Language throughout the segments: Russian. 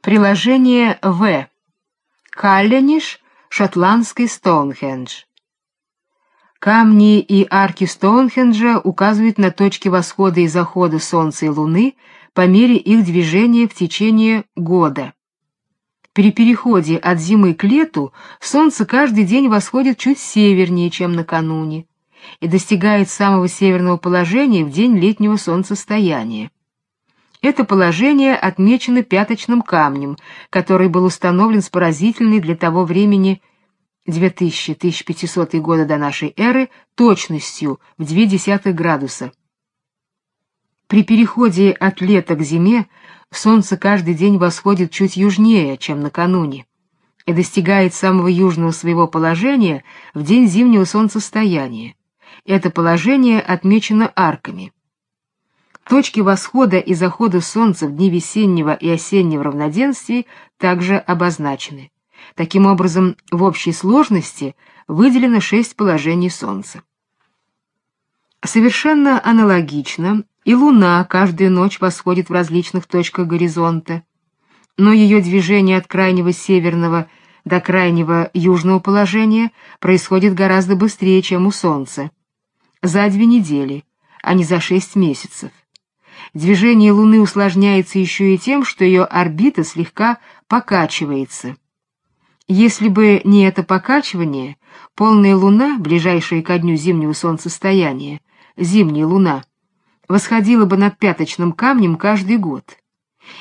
Приложение В. Каллениш, шотландский Стоунхендж. Камни и арки Стоунхенджа указывают на точки восхода и захода Солнца и Луны по мере их движения в течение года. При переходе от зимы к лету Солнце каждый день восходит чуть севернее, чем накануне, и достигает самого северного положения в день летнего солнцестояния. Это положение отмечено пяточным камнем, который был установлен с поразительной для того времени 2000-1500 года до нашей эры точностью в 0,2 градуса. При переходе от лета к зиме солнце каждый день восходит чуть южнее, чем накануне, и достигает самого южного своего положения в день зимнего солнцестояния. Это положение отмечено арками. Точки восхода и захода солнца в дни весеннего и осеннего равноденствий также обозначены. Таким образом, в общей сложности выделено шесть положений солнца. Совершенно аналогично и Луна каждую ночь восходит в различных точках горизонта, но ее движение от крайнего северного до крайнего южного положения происходит гораздо быстрее, чем у Солнца. За две недели, а не за шесть месяцев. Движение Луны усложняется еще и тем, что ее орбита слегка покачивается. Если бы не это покачивание, полная Луна, ближайшая ко дню зимнего солнцестояния, зимняя Луна, восходила бы над пяточным камнем каждый год,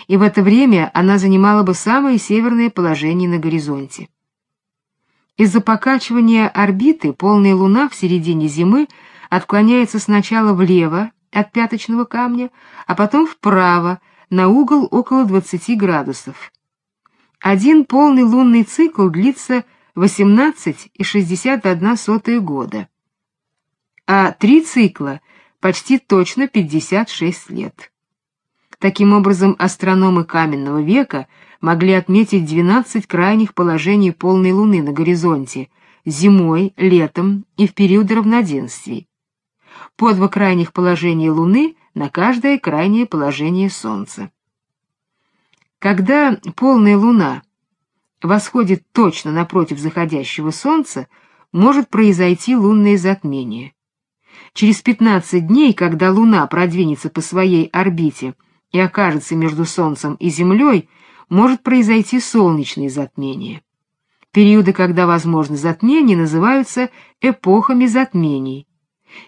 и в это время она занимала бы самое северное положение на горизонте. Из-за покачивания орбиты полная Луна в середине зимы отклоняется сначала влево от пяточного камня, а потом вправо, на угол около 20 градусов. Один полный лунный цикл длится 18,61 года, а три цикла почти точно 56 лет. Таким образом, астрономы каменного века могли отметить 12 крайних положений полной луны на горизонте зимой, летом и в периоды равноденствий по два крайних положения Луны на каждое крайнее положение Солнца. Когда полная Луна восходит точно напротив заходящего Солнца, может произойти лунное затмение. Через 15 дней, когда Луна продвинется по своей орбите и окажется между Солнцем и Землей, может произойти солнечное затмение. Периоды, когда возможно затмение, называются эпохами затмений.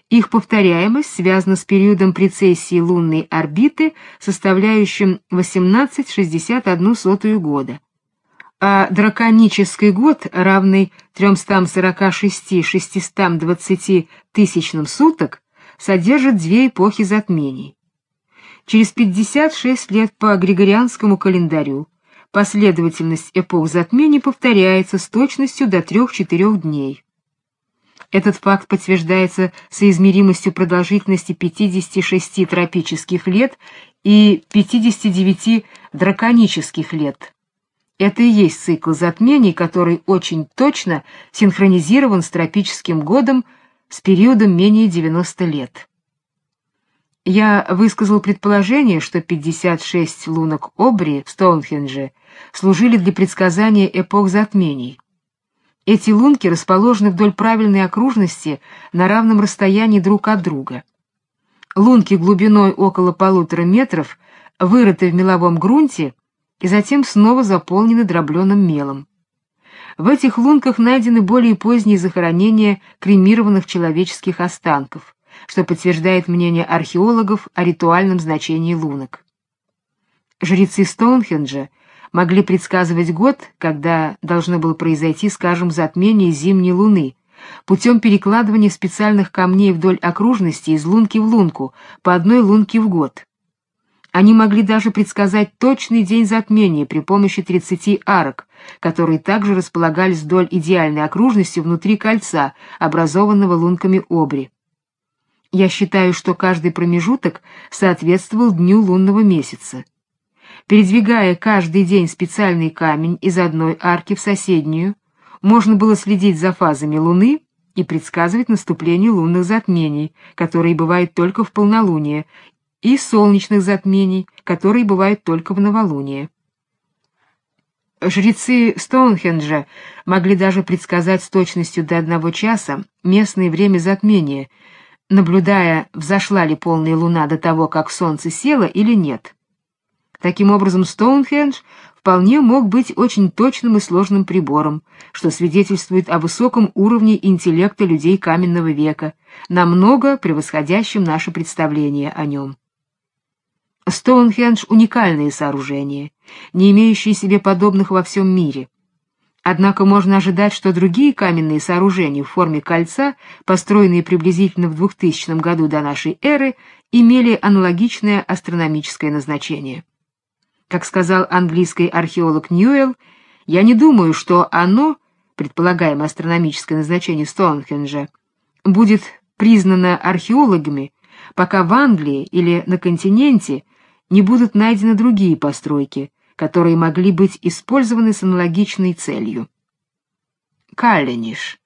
Их повторяемость связана с периодом прецессии лунной орбиты, составляющим 18,61 года. А драконический год, равный 346-620 тысячным суток, содержит две эпохи затмений. Через 56 лет по Григорианскому календарю последовательность эпох затмений повторяется с точностью до 3-4 дней. Этот факт подтверждается соизмеримостью продолжительности 56 тропических лет и 59 драконических лет. Это и есть цикл затмений, который очень точно синхронизирован с тропическим годом с периодом менее 90 лет. Я высказал предположение, что 56 лунок Обри в Стоунхендже служили для предсказания эпох затмений. Эти лунки расположены вдоль правильной окружности на равном расстоянии друг от друга. Лунки глубиной около полутора метров вырыты в меловом грунте и затем снова заполнены дробленым мелом. В этих лунках найдены более поздние захоронения кремированных человеческих останков, что подтверждает мнение археологов о ритуальном значении лунок. Жрецы Стоунхенджа могли предсказывать год, когда должно было произойти, скажем, затмение зимней луны, путем перекладывания специальных камней вдоль окружности из лунки в лунку, по одной лунке в год. Они могли даже предсказать точный день затмения при помощи 30 арок, которые также располагались вдоль идеальной окружности внутри кольца, образованного лунками обри. Я считаю, что каждый промежуток соответствовал дню лунного месяца. Передвигая каждый день специальный камень из одной арки в соседнюю, можно было следить за фазами Луны и предсказывать наступление лунных затмений, которые бывают только в полнолуние, и солнечных затмений, которые бывают только в новолуние. Жрецы Стоунхенджа могли даже предсказать с точностью до одного часа местное время затмения, наблюдая, взошла ли полная луна до того, как солнце село или нет. Таким образом, Стоунхендж вполне мог быть очень точным и сложным прибором, что свидетельствует о высоком уровне интеллекта людей каменного века, намного превосходящем наше представление о нем. Стоунхендж — уникальное сооружение, не имеющее себе подобных во всем мире. Однако можно ожидать, что другие каменные сооружения в форме кольца, построенные приблизительно в 2000 году до нашей эры, имели аналогичное астрономическое назначение. Как сказал английский археолог Ньюэлл, я не думаю, что оно, предполагаемое астрономическое назначение Стоунхенджа, будет признано археологами, пока в Англии или на континенте не будут найдены другие постройки, которые могли быть использованы с аналогичной целью. Каллениш.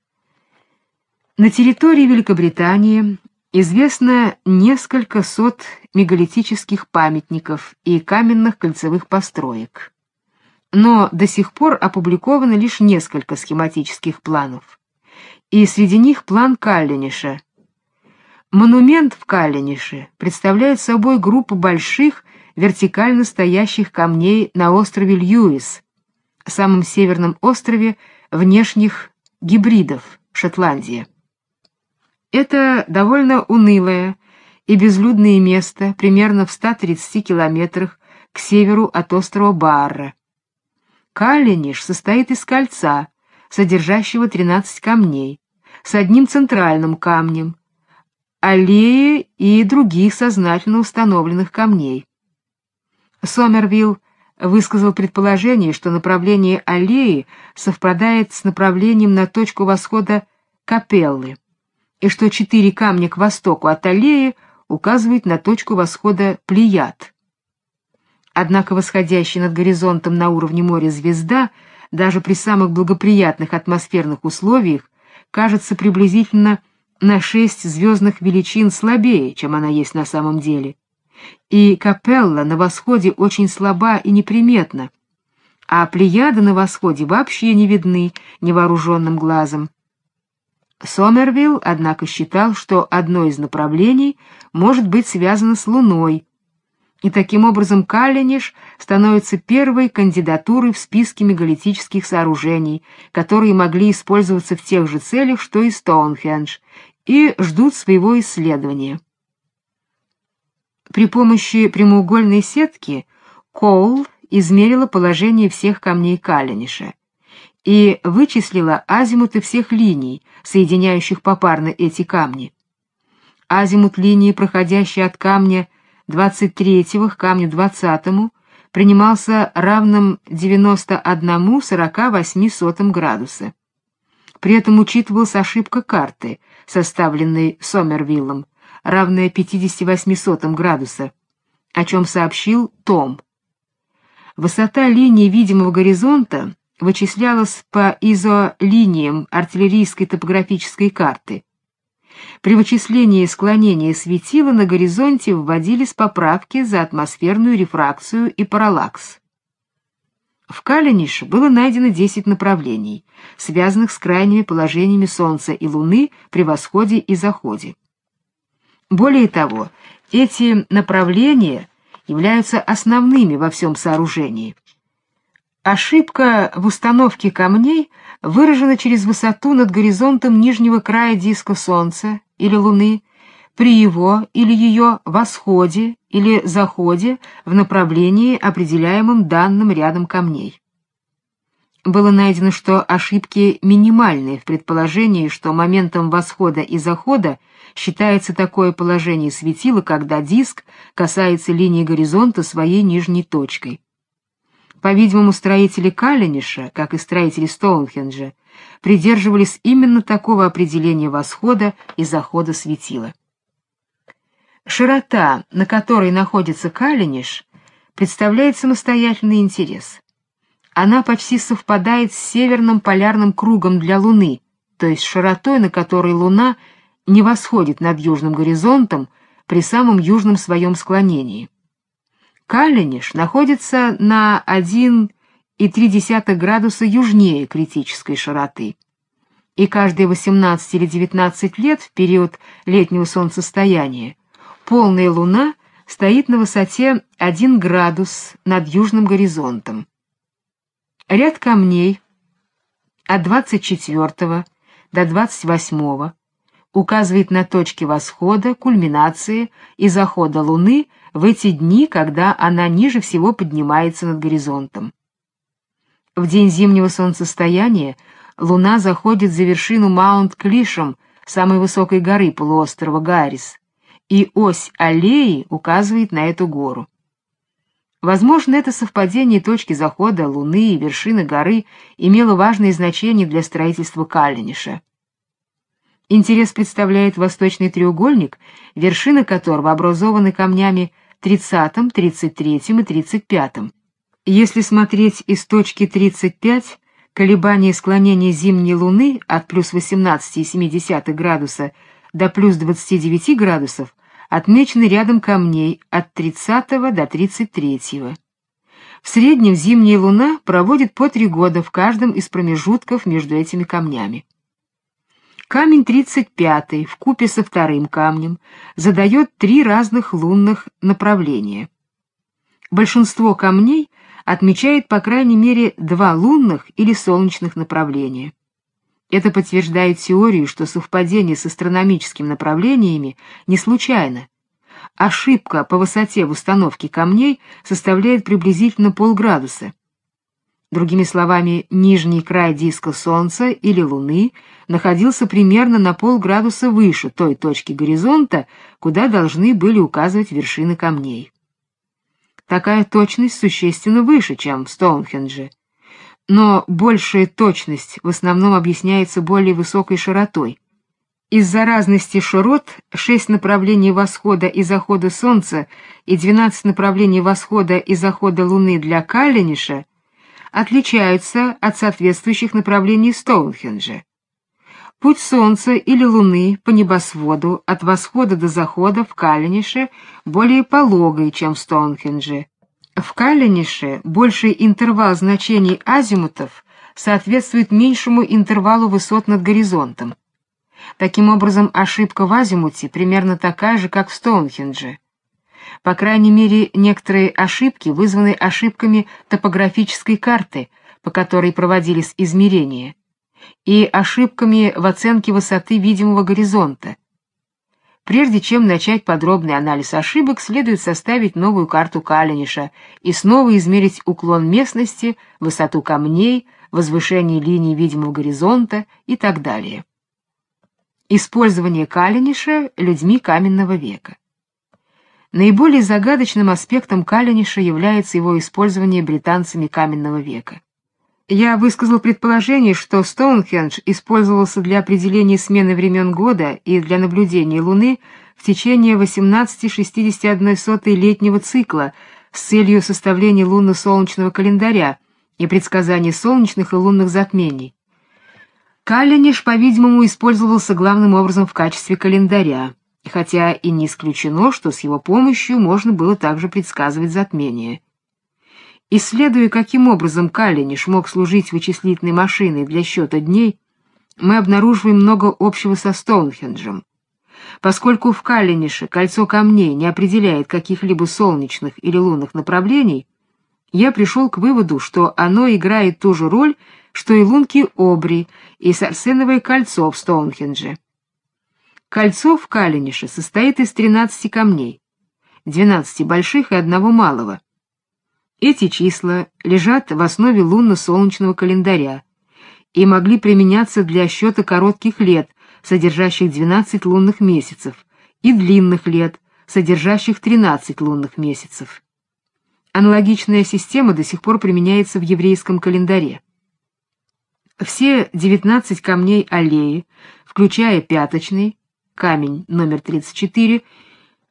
На территории Великобритании известно несколько сот мегалитических памятников и каменных кольцевых построек. Но до сих пор опубликовано лишь несколько схематических планов. И среди них план Каллениша. Монумент в Калленише представляет собой группу больших вертикально стоящих камней на острове Льюис, самом северном острове внешних гибридов Шотландии. Это довольно унылое и безлюдное место примерно в 130 километрах к северу от острова Барра. Калиниш состоит из кольца, содержащего 13 камней, с одним центральным камнем, аллеи и других сознательно установленных камней. Сомервилл высказал предположение, что направление аллеи совпадает с направлением на точку восхода Капеллы, и что четыре камня к востоку от аллеи указывают на точку восхода Плеяд. Однако восходящая над горизонтом на уровне моря звезда, даже при самых благоприятных атмосферных условиях, кажется приблизительно на шесть звездных величин слабее, чем она есть на самом деле и капелла на восходе очень слаба и неприметна, а плеяды на восходе вообще не видны невооруженным глазом. Сомервилл, однако, считал, что одно из направлений может быть связано с Луной, и таким образом Каллиниш становится первой кандидатурой в списке мегалитических сооружений, которые могли использоваться в тех же целях, что и Стоунхендж, и ждут своего исследования. При помощи прямоугольной сетки Коул измерила положение всех камней Каллениша и вычислила азимуты всех линий, соединяющих попарно эти камни. Азимут линии, проходящей от камня 23 к камню 20, принимался равным 91,48 градуса. При этом учитывалась ошибка карты, составленной Сомервиллом, равное 58 градуса, о чем сообщил Том. Высота линии видимого горизонта вычислялась по изолиниям артиллерийской топографической карты. При вычислении склонения светила на горизонте вводились поправки за атмосферную рефракцию и параллакс. В Калинише было найдено 10 направлений, связанных с крайними положениями Солнца и Луны при восходе и заходе. Более того, эти направления являются основными во всем сооружении. Ошибка в установке камней выражена через высоту над горизонтом нижнего края диска Солнца или Луны при его или ее восходе или заходе в направлении, определяемом данным рядом камней. Было найдено, что ошибки минимальные в предположении, что моментом восхода и захода считается такое положение светила, когда диск касается линии горизонта своей нижней точкой. По-видимому, строители Каллениша, как и строители Стоунхенджа, придерживались именно такого определения восхода и захода светила. Широта, на которой находится Каллениш, представляет самостоятельный интерес. Она почти совпадает с северным полярным кругом для Луны, то есть широтой, на которой Луна — не восходит над южным горизонтом при самом южном своем склонении. Калиниш находится на 1,2 2,3 градуса южнее критической широты. И каждые 18 или 19 лет в период летнего солнцестояния полная луна стоит на высоте 1 градус над южным горизонтом. Ряд камней от 24 до 28 указывает на точки восхода, кульминации и захода Луны в эти дни, когда она ниже всего поднимается над горизонтом. В день зимнего солнцестояния Луна заходит за вершину Маунт-Клишем, самой высокой горы полуострова Гаррис, и ось аллеи указывает на эту гору. Возможно, это совпадение точки захода Луны и вершины горы имело важное значение для строительства Каллиниша. Интерес представляет восточный треугольник, вершины которого образованы камнями 30, 33 и 35. Если смотреть из точки 35, колебания склонения зимней Луны от плюс 18,7 градуса до плюс 29 градусов отмечены рядом камней от 30 до 33. В среднем зимняя Луна проводит по три года в каждом из промежутков между этими камнями. Камень 35 в купе со вторым камнем задает три разных лунных направления. Большинство камней отмечает по крайней мере два лунных или солнечных направления. Это подтверждает теорию, что совпадение с астрономическими направлениями не случайно. Ошибка по высоте в установке камней составляет приблизительно полградуса. Другими словами, нижний край диска Солнца или Луны находился примерно на полградуса выше той точки горизонта, куда должны были указывать вершины камней. Такая точность существенно выше, чем в Стоунхендже. Но большая точность в основном объясняется более высокой широтой. Из-за разности широт шесть направлений восхода и захода Солнца и 12 направлений восхода и захода Луны для Каллиниша отличаются от соответствующих направлений Стоунхенджа. Путь Солнца или Луны по небосводу от восхода до захода в Каллинише более пологой, чем в Стоунхендже. В Каллинише больший интервал значений азимутов соответствует меньшему интервалу высот над горизонтом. Таким образом, ошибка в азимуте примерно такая же, как в Стоунхендже. По крайней мере, некоторые ошибки вызваны ошибками топографической карты, по которой проводились измерения, и ошибками в оценке высоты видимого горизонта. Прежде чем начать подробный анализ ошибок, следует составить новую карту Каллиниша и снова измерить уклон местности, высоту камней, возвышение линии видимого горизонта и так далее. Использование Каллиниша людьми каменного века. Наиболее загадочным аспектом Каллиниша является его использование британцами каменного века. Я высказал предположение, что Стоунхендж использовался для определения смены времен года и для наблюдения Луны в течение 18,61 летнего цикла с целью составления лунно-солнечного календаря и предсказания солнечных и лунных затмений. Каллиниш, по-видимому, использовался главным образом в качестве календаря хотя и не исключено, что с его помощью можно было также предсказывать затмение. Исследуя, каким образом Каллиниш мог служить вычислительной машиной для счета дней, мы обнаруживаем много общего со Стоунхенджем. Поскольку в Каллинише кольцо камней не определяет каких-либо солнечных или лунных направлений, я пришел к выводу, что оно играет ту же роль, что и лунки Обри и Сарсеновое кольцо в Стоунхендже. Кольцо в Калинише состоит из 13 камней, 12 больших и одного малого. Эти числа лежат в основе лунно-солнечного календаря и могли применяться для счета коротких лет, содержащих 12 лунных месяцев, и длинных лет, содержащих 13 лунных месяцев. Аналогичная система до сих пор применяется в еврейском календаре. Все 19 камней аллеи, включая пяточный, камень номер 34,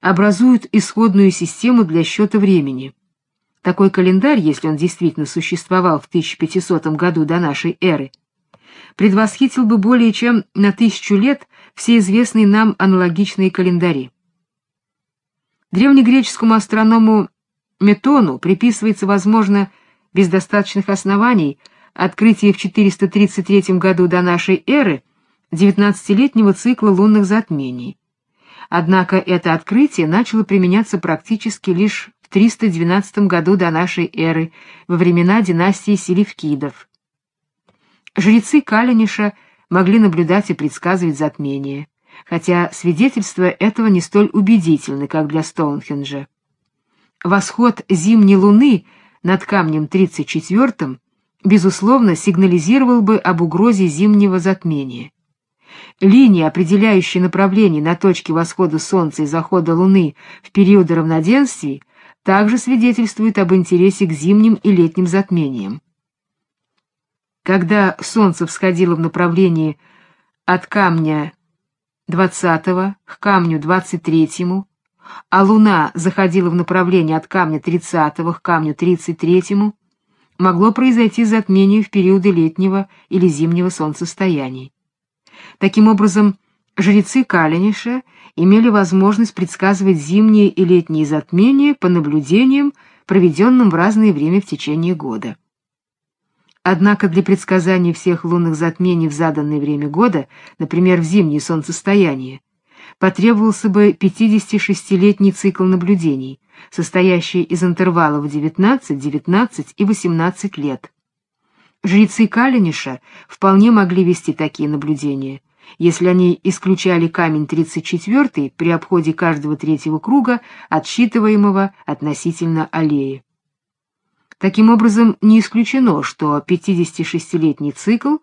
образуют исходную систему для счета времени. Такой календарь, если он действительно существовал в 1500 году до нашей эры, предвосхитил бы более чем на тысячу лет все известные нам аналогичные календари. Древнегреческому астроному Метону приписывается, возможно, без достаточных оснований открытие в 433 году до нашей эры 19-летнего цикла лунных затмений. Однако это открытие начало применяться практически лишь в 312 году до нашей эры, во времена династии Селевкидов. Жрецы Калиниша могли наблюдать и предсказывать затмение, хотя свидетельства этого не столь убедительны, как для Стоунхенджа. Восход зимней луны над камнем 34-м, безусловно, сигнализировал бы об угрозе зимнего затмения. Линии, определяющие направление на точке восхода Солнца и захода Луны в периоды равноденствий, также свидетельствуют об интересе к зимним и летним затмениям. Когда солнце всходило в направлении от камня 20 к камню 23, а луна заходила в направлении от камня 30 к камню 33, могло произойти затмение в периоды летнего или зимнего солнцестояний. Таким образом, жрецы Калиниша имели возможность предсказывать зимние и летние затмения по наблюдениям, проведенным в разное время в течение года. Однако для предсказания всех лунных затмений в заданное время года, например, в зимнее солнцестояние, потребовался бы 56-летний цикл наблюдений, состоящий из интервалов 19, 19 и 18 лет. Жрецы Калиниша вполне могли вести такие наблюдения, если они исключали камень 34 при обходе каждого третьего круга, отсчитываемого относительно аллеи. Таким образом, не исключено, что 56-летний цикл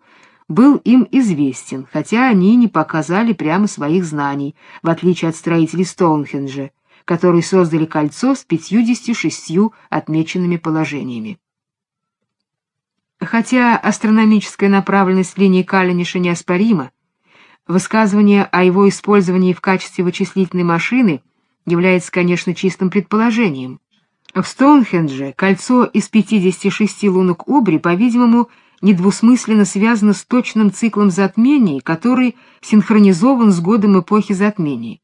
был им известен, хотя они не показали прямо своих знаний, в отличие от строителей Стоунхенджа, которые создали кольцо с 56 отмеченными положениями. Хотя астрономическая направленность линии Каллиниша неоспорима, высказывание о его использовании в качестве вычислительной машины является, конечно, чистым предположением. В Стоунхендже кольцо из 56 лунок Обри, по-видимому, недвусмысленно связано с точным циклом затмений, который синхронизован с годом эпохи затмений.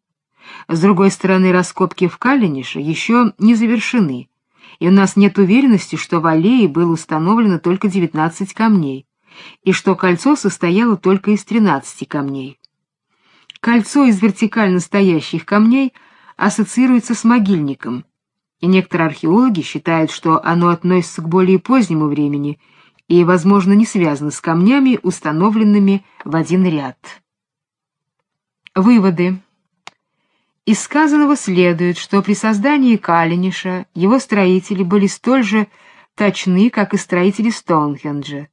С другой стороны, раскопки в Калинише еще не завершены, и у нас нет уверенности, что в аллее было установлено только 19 камней, и что кольцо состояло только из 13 камней. Кольцо из вертикально стоящих камней ассоциируется с могильником, и некоторые археологи считают, что оно относится к более позднему времени и, возможно, не связано с камнями, установленными в один ряд. Выводы. Из сказанного следует, что при создании Калиниша его строители были столь же точны, как и строители Стоунхенджа,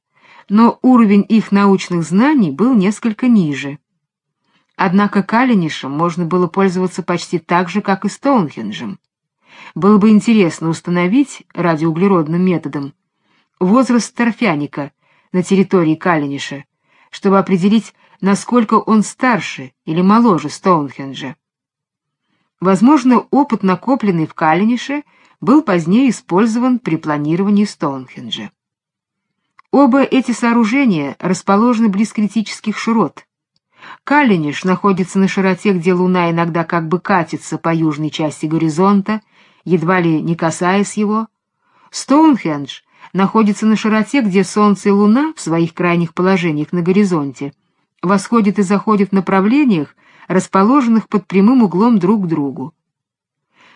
но уровень их научных знаний был несколько ниже. Однако Калинишем можно было пользоваться почти так же, как и Стоунхенджем. Было бы интересно установить радиоуглеродным методом возраст торфяника на территории Калиниша, чтобы определить, насколько он старше или моложе Стоунхенджа. Возможно, опыт, накопленный в Калинише, был позднее использован при планировании Стоунхенджа. Оба эти сооружения расположены близ критических широт. Калиниш находится на широте, где Луна иногда как бы катится по южной части горизонта, едва ли не касаясь его. Стоунхендж находится на широте, где Солнце и Луна в своих крайних положениях на горизонте восходят и заходят в направлениях, расположенных под прямым углом друг к другу.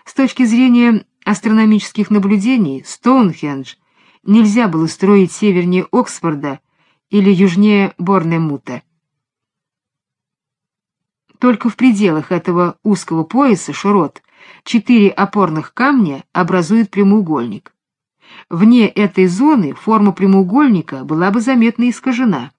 С точки зрения астрономических наблюдений, Стоунхендж нельзя было строить севернее Оксфорда или южнее Борнемута. Только в пределах этого узкого пояса широт четыре опорных камня образуют прямоугольник. Вне этой зоны форма прямоугольника была бы заметно искажена.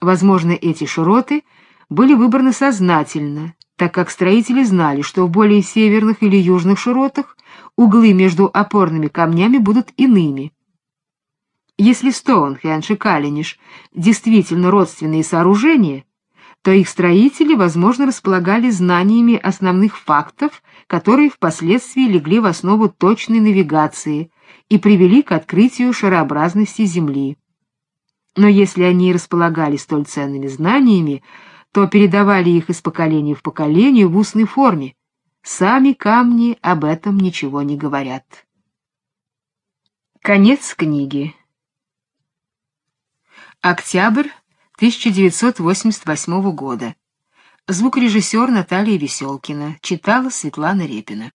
Возможно, эти широты были выбраны сознательно, так как строители знали, что в более северных или южных широтах углы между опорными камнями будут иными. Если Стоунхендж и Калиниш действительно родственные сооружения, то их строители, возможно, располагали знаниями основных фактов, которые впоследствии легли в основу точной навигации и привели к открытию шарообразности Земли. Но если они располагали столь ценными знаниями, то передавали их из поколения в поколение в устной форме. Сами камни об этом ничего не говорят. Конец книги. Октябрь 1988 года. Звукорежиссер Наталья Веселкина. Читала Светлана Репина.